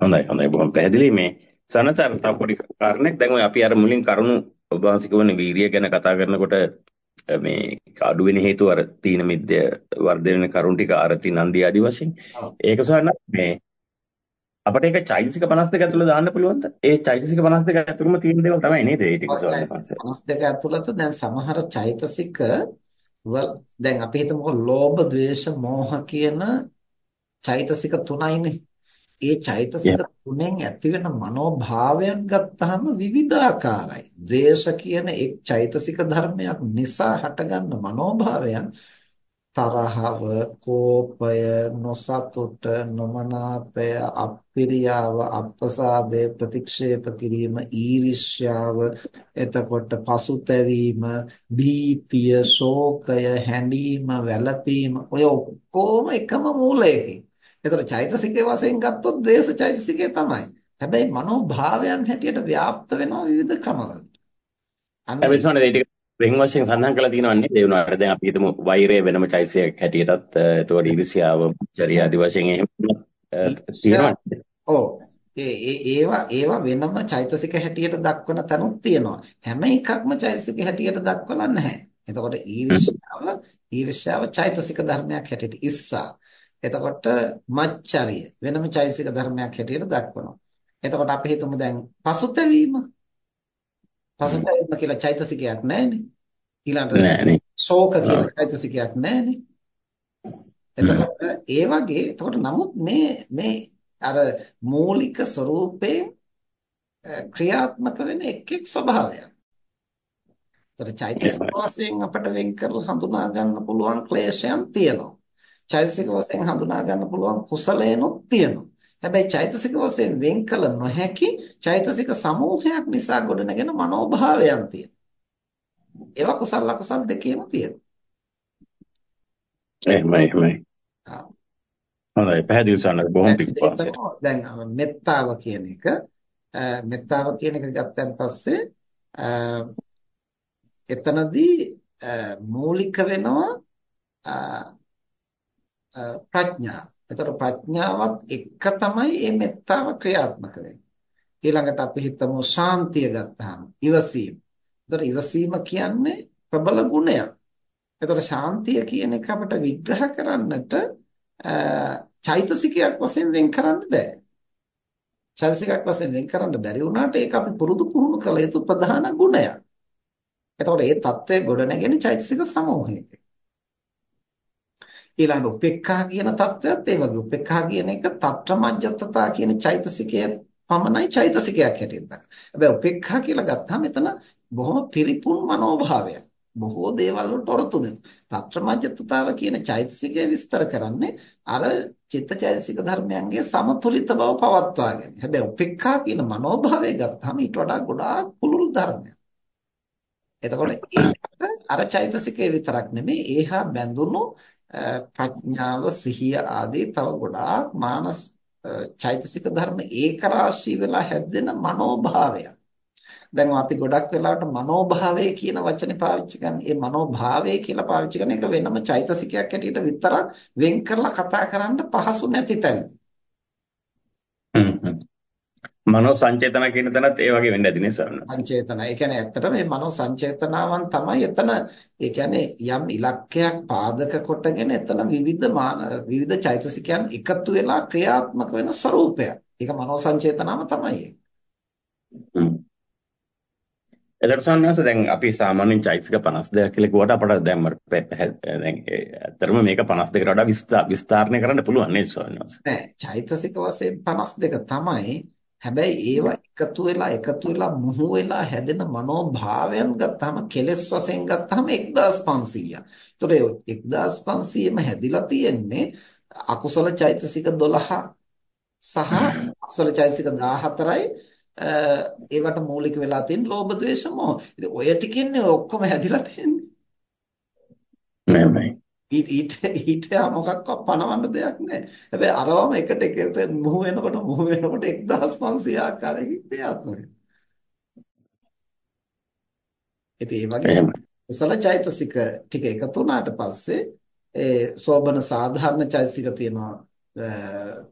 හොඳයි හොඳයි බොහොම පැහැදිලි මේ සනතර තව පොඩි කාරණයක් දැන් ඔය අපි අර මුලින් කරුණු ඔබ වහන්සේ කියවනේ වීරිය ගැන කතා කරනකොට මේ අඩු වෙන හේතුව අර තීන මිද්‍ය වර්ධනය වෙන කරුණු ටික ආරති නන්දි ආදි වශයෙන් ඒක සොයන්න මේ අපිට ඒක චෛතසික 52 ඇතුළේ දාන්න පුළුවන්ද? ඒ චෛතසික 52 ඇතුළෙම තියෙන දේවල් තමයි නේද? ඒ ටික පස්සේ. 52 ඇතුළත දැන් සමහර චෛතසික දැන් අපි හිතමුකෝ ලෝභ, ද්වේෂ, මෝහ කියන චෛතසික තුනයිනේ. ඒ චෛතසික තුනෙන් ඇතිවෙන මනෝභාවයන් ගත්තාම විවිධාකාරයි. ද්වේෂ කියන එක් චෛතසික ධර්මයක් නිසා හටගන්න මනෝභාවයන් තරහව, කෝපය, නොසතුට, නොමනාපය, අප්‍රියාව, අප්‍රසාදය, ප්‍රතික්ෂේප කිරීම, ඊර්ෂ්‍යාව, එතකොට පසුතැවීම, භීතිය, ශෝකය, හැඬීම, වැළපීම ඔය ඔක්කොම එකම මූලයකින් එතකොට චෛතසිකයේ වශයෙන් ගත්තොත් ද්වේෂ චෛතසිකය තමයි. හැබැයි මනෝභාවයන් හැටියට ව්‍යාප්ත වෙනවා විවිධ ක්‍රමවලට. අන්න ඒ ටික වෙන් වශයෙන් සඳහන් කරලා තියෙනවා නේද? ඒ වුණාට දැන් අපි හිතමු වෛරය වෙනම චෛතසිකයක් හැටියටත් එතකොට ඊර්ෂ්‍යාව, චර්ය ආදි වශයෙන් එහෙම තියෙනවා. ඔව්. ඒ ඒවා ඒවා වෙනම චෛතසික හැටියට දක්වන තැනුත් තියෙනවා. හැම එකක්ම චෛතසික හැටියට දක්වලා නැහැ. එතකොට ඊර්ෂ්‍යාව ඊර්ෂ්‍යාව චෛතසික ධර්මයක් හැටියට ඉස්සා එතකොට මච්චරිය වෙනම චෛසික ධර්මයක් හැටියට දක්වනවා. එතකොට අපි හිතමු දැන් පසුතැවීම. පසුතැවීම කියලා චෛතසිකයක් නැහැනේ. ඊළඟට ශෝක කියලා චෛතසිකයක් නැහැනේ. එතකොට ඒ වගේ එතකොට නමුත් මේ මේ අර මූලික ස්වરૂපයෙන් ක්‍රියාත්මක වෙන එක් එක් ස්වභාවයක්. එතකොට චෛතසික වශයෙන් අපිට වෙන් කරලා හඳුනා ගන්න පුළුවන් ක්ලේශයන් තියෙනවා. චෛතසික වශයෙන් හඳුනා ගන්න පුළුවන් කුසලයනොත් තියෙනවා. හැබැයි චෛතසික වශයෙන් වෙන් කළ නොහැකි චෛතසික සමූහයක් නිසා ගොඩනගෙන මනෝභාවයන් තියෙනවා. ඒවා කුසල අකුසල දෙකේම තියෙනවා. එහෙමයි එහෙමයි. හොඳයි පැහැදිලි සන්නද බොහොම පිටපස්සට. දැන් මෙත්තාව කියන එක මෙත්තාව කියන එක ගත්තන් පස්සේ එතනදී මූලික වෙනවා ප්‍රඥාව. එතකොට ප්‍රඥාවත් එක්ක තමයි මේ මෙත්තාව ක්‍රියාත්මක වෙන්නේ. ඊළඟට අපි හිතමු ශාන්තිය ගත්තාම ඉවසීම. එතකොට ඉවසීම කියන්නේ ප්‍රබල ගුණයක්. එතකොට ශාන්තිය කියන එක අපිට විග්‍රහ කරන්නට චෛතසිකයක් වශයෙන් වෙන් කරන්න බෑ. චෛතසිකයක් වශයෙන් වෙන් කරන්න බැරි වුණාට ඒක අපි පුරුදු පුහුණු කළ යුතු ප්‍රධාන ගුණයක්. එතකොට මේ தත්ත්වය ගොඩනැගෙන චෛතසික සමූහයක. ඊළඟ උපේක්ඛා කියන தත්වයත් ඒ වගේ උපේක්ඛා කියන එක తත්‍රමජ්ජතතා කියන චෛතසිකය පමණයි චෛතසිකයක් හැටියට දක්වන්නේ. හැබැයි උපේක්ඛා කියලා ගත්තාම එතන බොහොම පිරිපුන් මනෝභාවයක්. බොහෝ දේවල් වලට ඔරොත්තු දෙනවා. తත්‍රමජ්ජතතාව කියන චෛතසිකය විස්තර කරන්නේ අර චිත්තචෛතසික ධර්මයන්ගේ සමතුලිත බව පවත්වාගෙන. හැබැයි උපේක්ඛා කියන මනෝභාවය ගත්තාම ඊට වඩා ගොඩාක් පුළුල් ධර්මයක්. එතකොට ඒකට අර චෛතසිකේ විතරක් නෙමෙයි ඒහා බැඳුණු ප්‍රඥාව සිහිය ආදී තව ගොඩාක් මානස චෛතසික ධර්ම ඒක රාශී වෙලා හැදෙන මනෝභාවය. දැන් අපි ගොඩක් වෙලාවට මනෝභාවය කියන වචනේ පාවිච්චි කරන්නේ. ඒ මනෝභාවය කියලා පාවිච්චි කරන එක වෙනම චෛතසිකයක් හැටියට විතරක් වෙන් කරලා කතා කරන්න පහසු නැති තැන. මනෝ සංචේතන කියන තැනත් ඒ වගේ වෙන්න ඇති නේ ස්වාමීන් වහන්සේ. සංචේතන. ඒ කියන්නේ ඇත්තටම මේ මනෝ සංචේතනාවන් තමයි එතන ඒ කියන්නේ යම් ඉලක්කයක් පාදක කොටගෙන එතන විවිධ විවිධ චෛතසිකයන් එකතු වෙලා ක්‍රියාත්මක වෙන ස්වરૂපයක්. ඒක මනෝ සංචේතනාව තමයි. එතකොට සන්නස දැන් අපි සාමාන්‍යයෙන් චෛතසික 52 කියලා කිව්වට අපට දැන් දැන් ඇත්තටම මේක 52කට වඩා විස්තරණය කරන්න පුළුවන් නේද ස්වාමීන් වහන්සේ? නෑ චෛතසික වශයෙන් 52 තමයි හැබැයි ඒවා එකතු වෙලා එකතු වෙලා මුහු වෙලා හැදෙන මනෝභාවයන් ගත්තාම කෙලෙස් වශයෙන් ගත්තාම 1500ක්. ඒතකොට 1500ම හැදිලා තියෙන්නේ අකුසල චෛතසික 12 සහ අකුසල චෛතසික 14යි ඒවට මූලික වෙලා තියෙන ලෝභ ද්වේෂ මොහ. ඉතින් ඔය ටිකෙන්නේ ඔක්කොම හැදිලා තියෙන්නේ. නෑ ඊට ඊට මොකක්වත් පණවන්න දෙයක් නැහැ. හැබැයි අරවම එකට එකට මුහු වෙනකොට මුහු වෙනකොට 1500 ආකාරයකින් ක්‍රියාත්මක ඉතින් ඒ වගේ කුසල චෛතසික ටික එකතු වුණාට පස්සේ ඒ සෝබන සාධාරණ චෛතසික තියෙනවා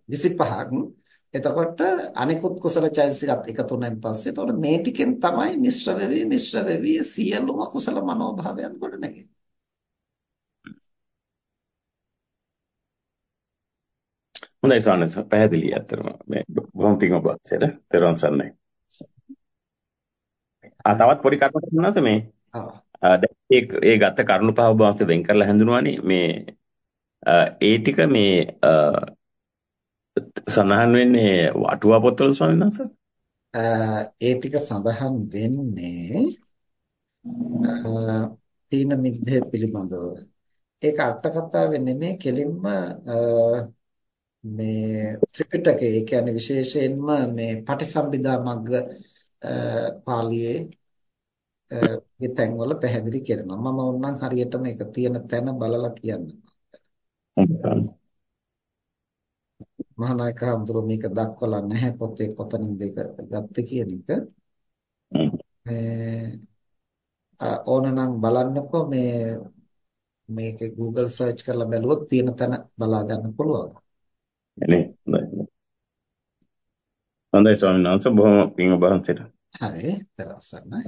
25ක් එතකොට අනිකුත් කුසල චෛතසිකත් එකතු වුණාන් පස්සේ එතකොට මේ ටිකෙන් තමයි මිශ්‍ර වෙවි මිශ්‍ර වෙවි සියලුම කුසල මනෝභාවයන් ගොඩනැගෙන්නේ. හොඳයි සානස පැහැදිලි අතරම මේ බොහොම පිං ඔබ සෙට තෙරුවන් සරණයි. ආ තවත් පොඩි කරුණක් මොනවද මේ? ඒ ඒ ගත කරුණු පහ ඔබ වහන්සේ වෙන් කරලා හඳුනවනේ මේ ඒ ටික මේ සඳහන් වෙන්නේ අටුවා පොත්වල ස්වාමීන් වහන්සේ? ඒ ටික සඳහන් වෙන්නේ තීන මිද්දේ පිළිබඳව. ඒක අට කතාවේ නෙමෙයි කෙලින්ම මේ ත්‍රිපිටකයේ ඒ කියන්නේ විශේෂයෙන්ම මේ පටිසම්භිදා මග්ග පාළියේ ඒ තැන්වල පැහැදිලි කරනවා. මම ඕනනම් හරියටම ඒක තියෙන තැන බලලා කියන්නම්. මහානායක හඳුරු මේක දක්වලා නැහැ පොතේ කොතනින්ද ඒක ගත්තේ කියන එක. ඕනනම් බලන්නකෝ මේ මේක Google search කරලා බැලුවොත් තියෙන තැන බලා ගන්න පුළුවන්. නේ හොඳයි. හොඳයි ස්වාමීන් වහන්සේ බොහොම පිං ඔබ වහන්සේට. හරි දරසන්නයි.